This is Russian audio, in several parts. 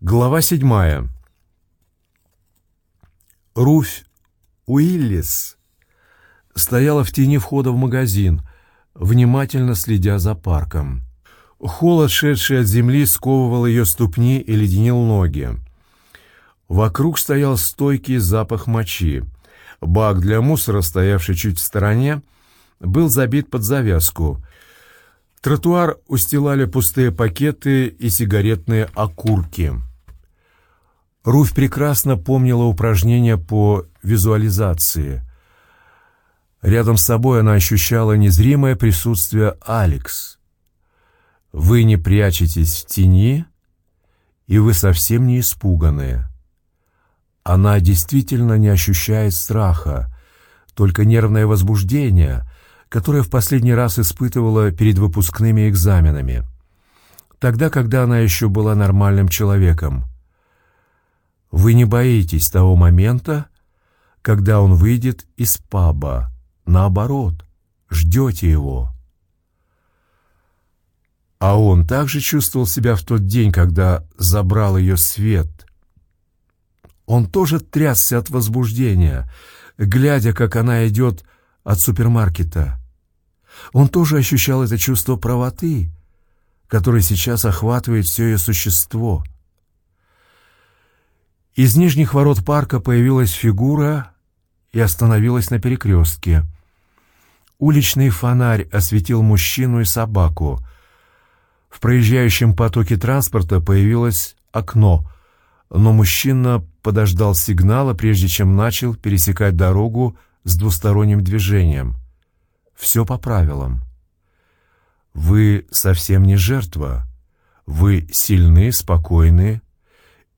Глава седьмая. Руфь Уиллис стояла в тени входа в магазин, внимательно следя за парком. Холод, шедший от земли, сковывал ее ступни и леденил ноги. Вокруг стоял стойкий запах мочи. Бак для мусора, стоявший чуть в стороне, был забит под завязку. Тротуар устилали пустые пакеты и сигаретные окурки. Руфь прекрасно помнила упражнения по визуализации. Рядом с собой она ощущала незримое присутствие Алекс. Вы не прячетесь в тени, и вы совсем не испуганные. Она действительно не ощущает страха, только нервное возбуждение, которое в последний раз испытывала перед выпускными экзаменами. Тогда, когда она еще была нормальным человеком — вы не боитесь того момента, когда он выйдет из паба. Наоборот, ждете его. А он также чувствовал себя в тот день, когда забрал ее свет. Он тоже трясся от возбуждения, глядя, как она идет от супермаркета. Он тоже ощущал это чувство правоты, которое сейчас охватывает все ее существо — из нижних ворот парка появилась фигура и остановилась на перекрестке. Уличный фонарь осветил мужчину и собаку. В проезжающем потоке транспорта появилось окно, но мужчина подождал сигнала, прежде чем начал пересекать дорогу с двусторонним движением. Все по правилам. Вы совсем не жертва. Вы сильны, спокойны,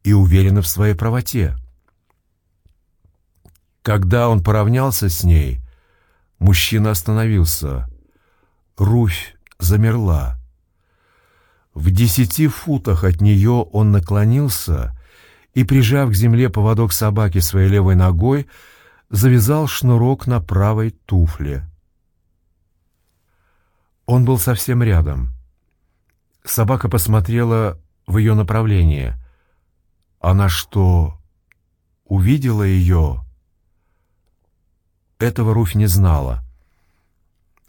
и уверена в своей правоте. Когда он поравнялся с ней, мужчина остановился. Руфь замерла. В десяти футах от нее он наклонился и, прижав к земле поводок собаки своей левой ногой, завязал шнурок на правой туфле. Он был совсем рядом. Собака посмотрела в ее направление. Она что, увидела ее? Этого Руфь не знала.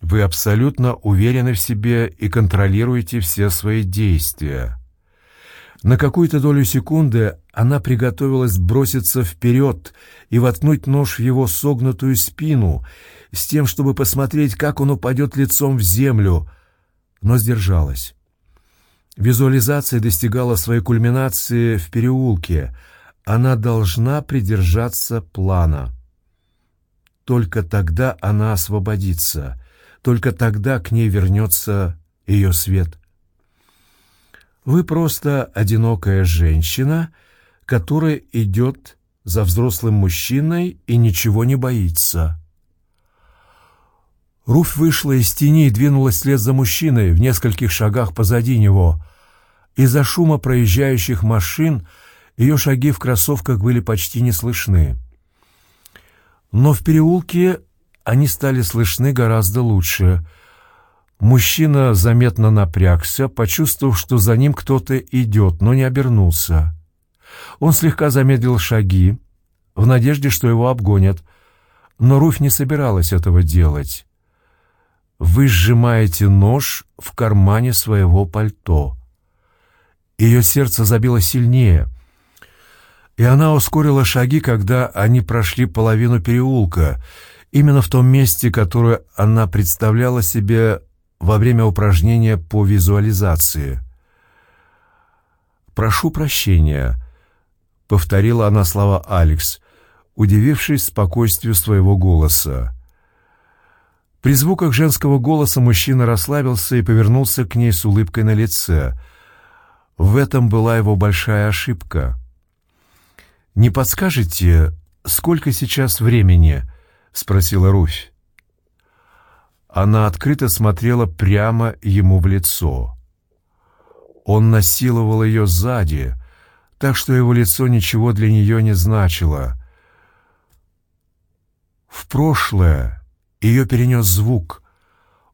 Вы абсолютно уверены в себе и контролируете все свои действия. На какую-то долю секунды она приготовилась броситься вперед и воткнуть нож в его согнутую спину, с тем, чтобы посмотреть, как он упадет лицом в землю, но сдержалась. Визуализация достигала своей кульминации в переулке. Она должна придержаться плана. Только тогда она освободится. Только тогда к ней вернется ее свет. Вы просто одинокая женщина, которая идет за взрослым мужчиной и ничего не боится. Руфь вышла из тени и двинулась вслед за мужчиной в нескольких шагах позади него. Из-за шума проезжающих машин ее шаги в кроссовках были почти не слышны. Но в переулке они стали слышны гораздо лучше. Мужчина заметно напрягся, почувствовав, что за ним кто-то идет, но не обернулся. Он слегка замедлил шаги, в надежде, что его обгонят, но Руфь не собиралась этого делать. Вы сжимаете нож в кармане своего пальто. Ее сердце забило сильнее, и она ускорила шаги, когда они прошли половину переулка, именно в том месте, которое она представляла себе во время упражнения по визуализации. «Прошу прощения», — повторила она слова Алекс, удивившись спокойствию своего голоса. При звуках женского голоса мужчина расслабился и повернулся к ней с улыбкой на лице. В этом была его большая ошибка. «Не подскажете, сколько сейчас времени?» — спросила Руфь. Она открыто смотрела прямо ему в лицо. Он насиловал ее сзади, так что его лицо ничего для нее не значило. В прошлое ее перенес звук.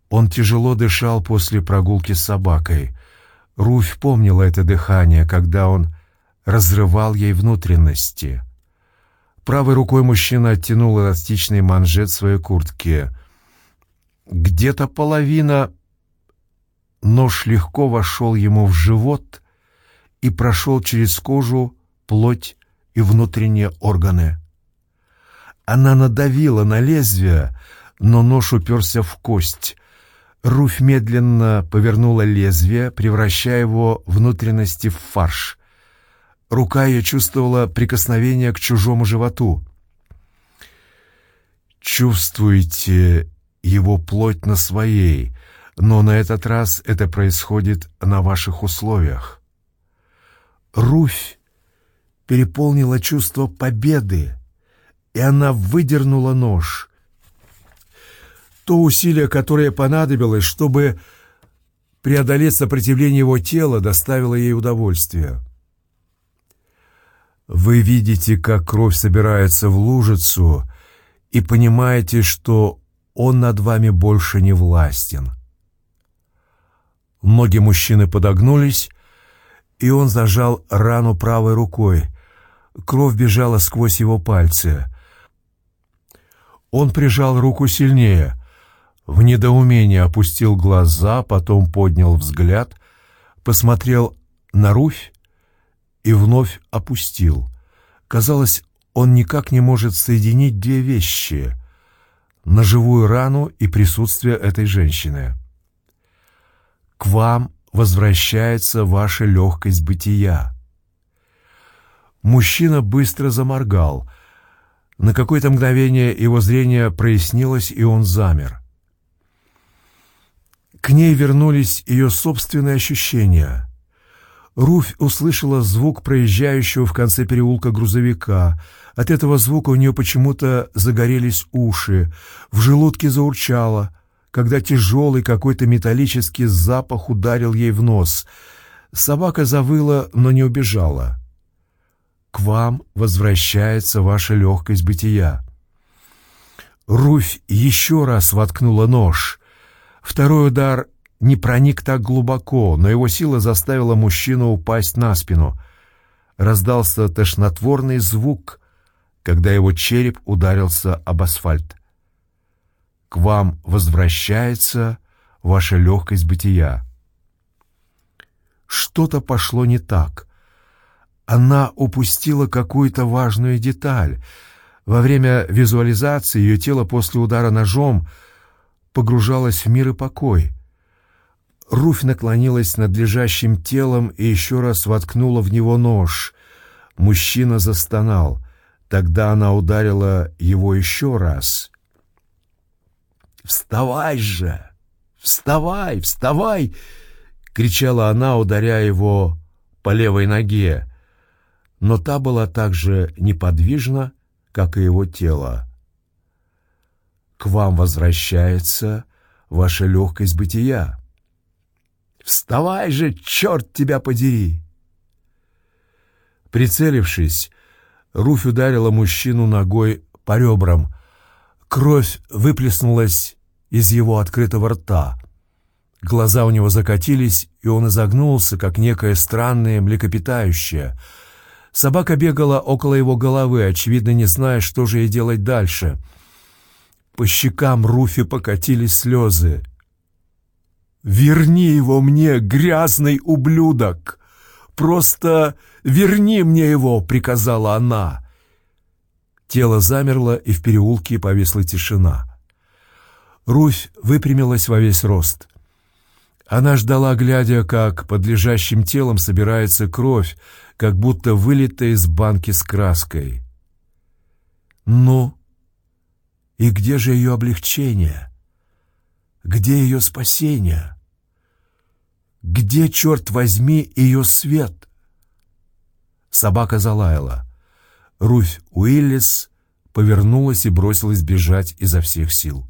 Он тяжело дышал после прогулки с собакой. Руфь помнила это дыхание, когда он разрывал ей внутренности. Правой рукой мужчина оттянул эластичный манжет своей куртки. Где-то половина... Нож легко вошел ему в живот и прошел через кожу, плоть и внутренние органы. Она надавила на лезвие, но нож уперся в кость. Руфь медленно повернула лезвие, превращая его внутренности в фарш. Рука ее чувствовала прикосновение к чужому животу. Чувствуете его плоть на своей, но на этот раз это происходит на ваших условиях. Руфь переполнила чувство победы, и она выдернула нож. То усилие, которое понадобилось, чтобы преодолеть сопротивление его тела, доставило ей удовольствие. Вы видите, как кровь собирается в лужицу, и понимаете, что он над вами больше не властен. Ноги мужчины подогнулись, и он зажал рану правой рукой. Кровь бежала сквозь его пальцы. Он прижал руку сильнее, в недоумении опустил глаза, потом поднял взгляд, посмотрел на Руфь и вновь опустил. Казалось, он никак не может соединить две вещи — ножевую рану и присутствие этой женщины. «К вам возвращается ваша легкость бытия». Мужчина быстро заморгал. На какое-то мгновение его зрение прояснилось, и он замер. К ней вернулись ее собственные ощущения. Руфь услышала звук проезжающего в конце переулка грузовика. От этого звука у нее почему-то загорелись уши, в желудке заурчало, когда тяжелый какой-то металлический запах ударил ей в нос. Собака завыла, но не убежала. «К вам возвращается ваша легкость бытия». Руфь еще раз воткнула нож. Второй удар не проник так глубоко, но его сила заставила мужчину упасть на спину. Раздался тошнотворный звук, когда его череп ударился об асфальт. К вам возвращается ваша легкость бытия. Что-то пошло не так. Она упустила какую-то важную деталь. Во время визуализации ее тело после удара ножом погружалось в мир и покой — Руфь наклонилась над лежащим телом и еще раз воткнула в него нож. Мужчина застонал. Тогда она ударила его еще раз. «Вставай же! Вставай! Вставай!» — кричала она, ударяя его по левой ноге. Но та была так же неподвижна, как и его тело. «К вам возвращается ваша легкость бытия». Вставай же, черт тебя подери!» Прицелившись, Руфь ударила мужчину ногой по ребрам. Кровь выплеснулась из его открытого рта. Глаза у него закатились, и он изогнулся, как некое странное млекопитающее. Собака бегала около его головы, очевидно, не зная, что же ей делать дальше. По щекам Руфи покатились слезы. «Верни его мне, грязный ублюдок! Просто верни мне его!» — приказала она. Тело замерло, и в переулке повисла тишина. Руфь выпрямилась во весь рост. Она ждала, глядя, как под лежащим телом собирается кровь, как будто вылитая из банки с краской. «Ну, и где же ее облегчение? Где ее спасение?» Где, черт возьми, ее свет? Собака залаяла. Руфь Уиллис повернулась и бросилась бежать изо всех сил.